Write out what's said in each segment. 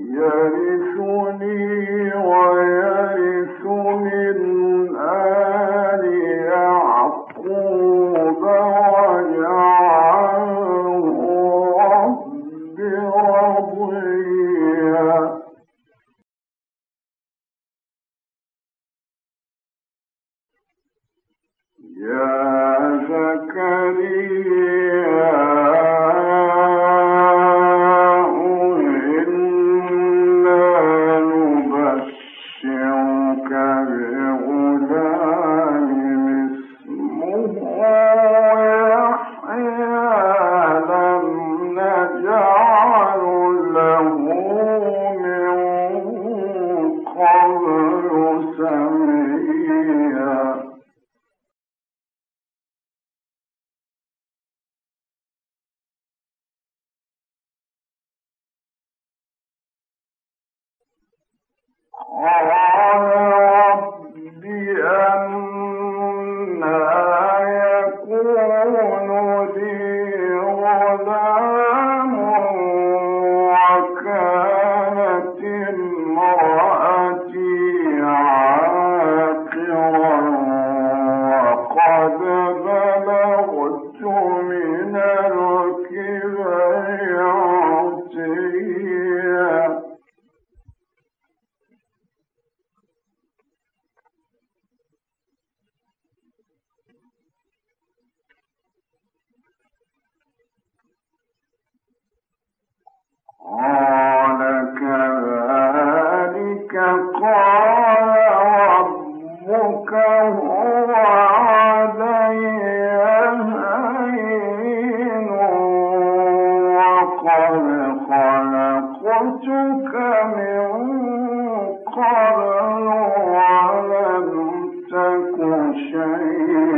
يرثني ويرث من آل ولو لم تك شيئا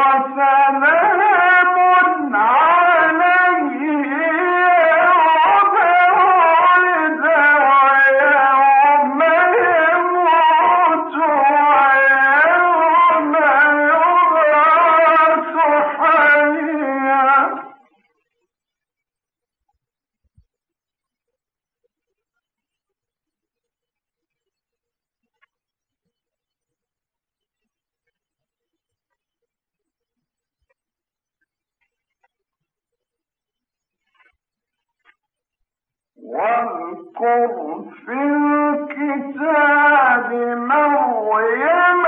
وسلام واذكر في الكتاب مريم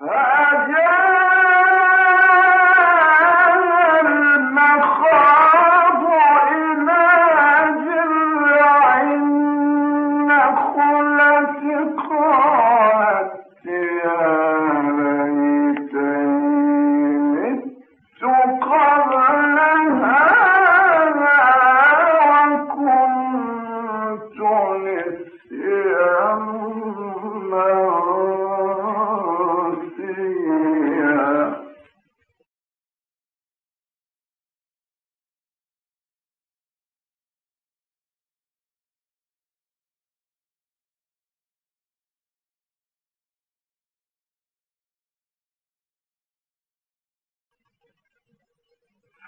Rádio!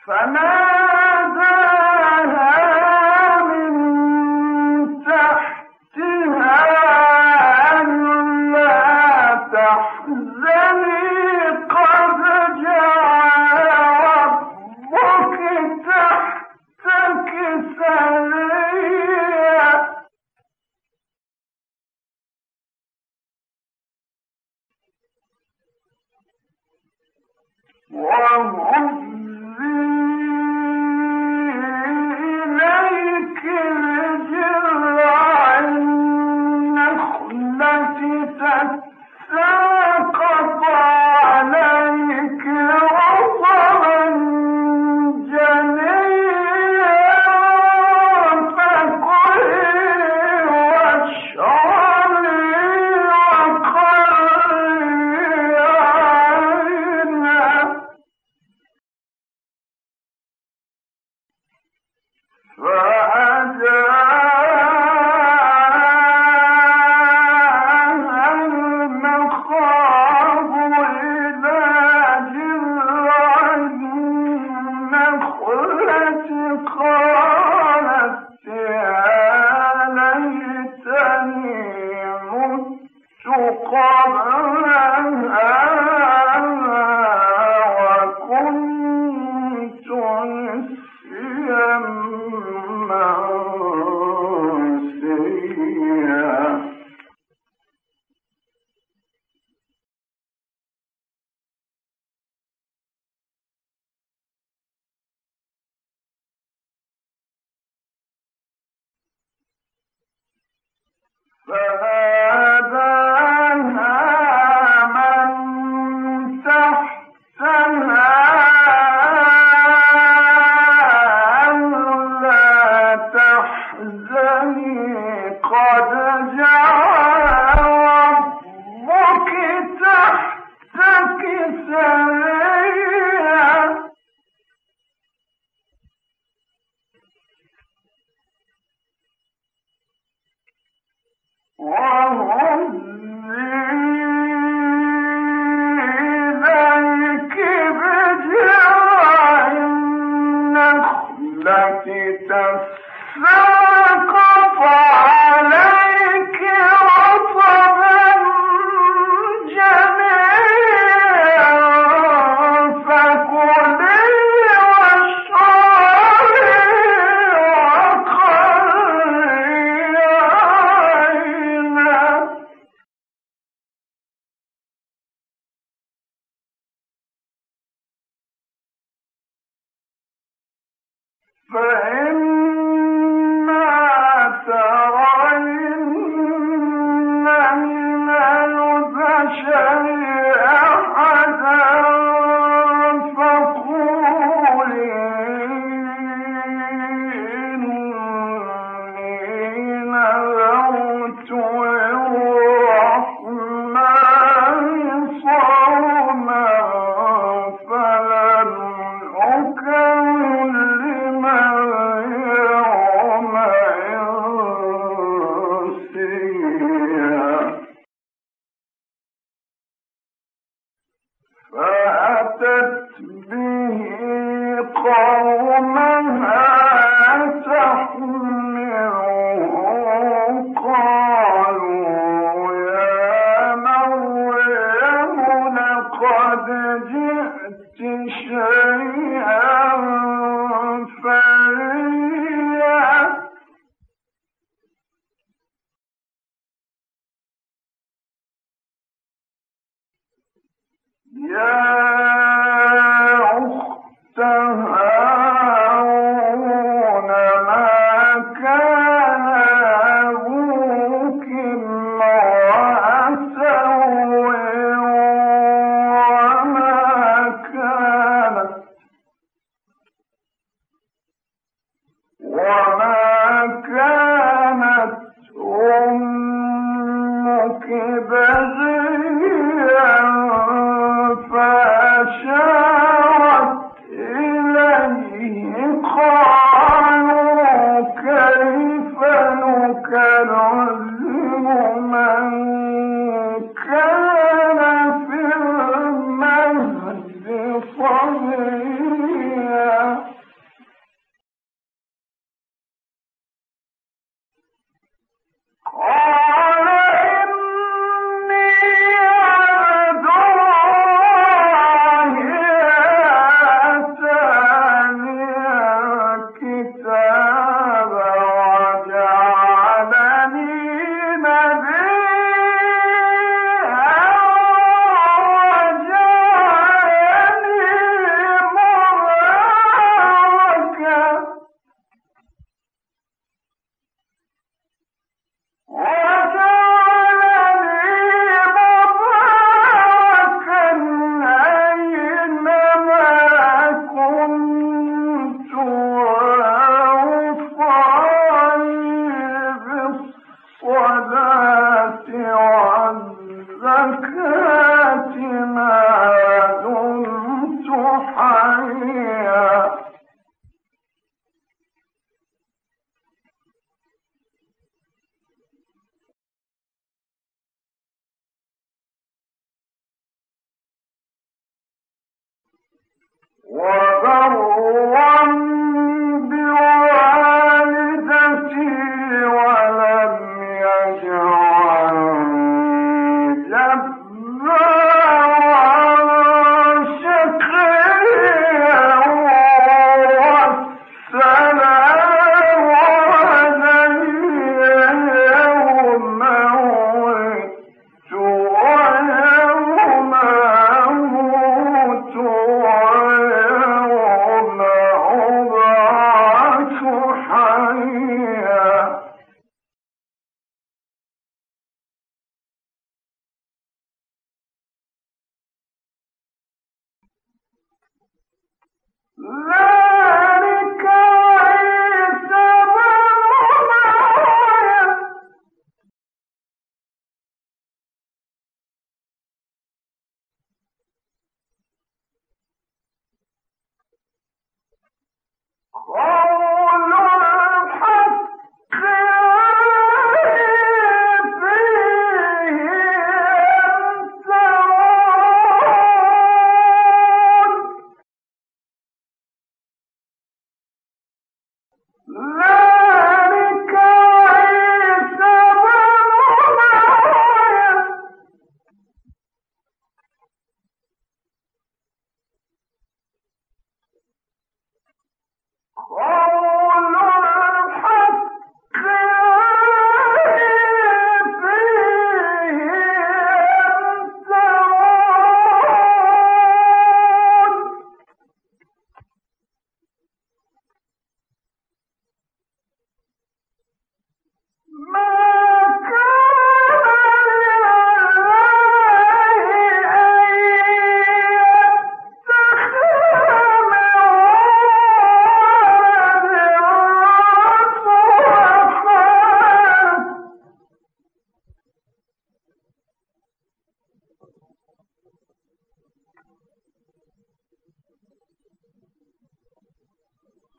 فناداها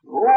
هو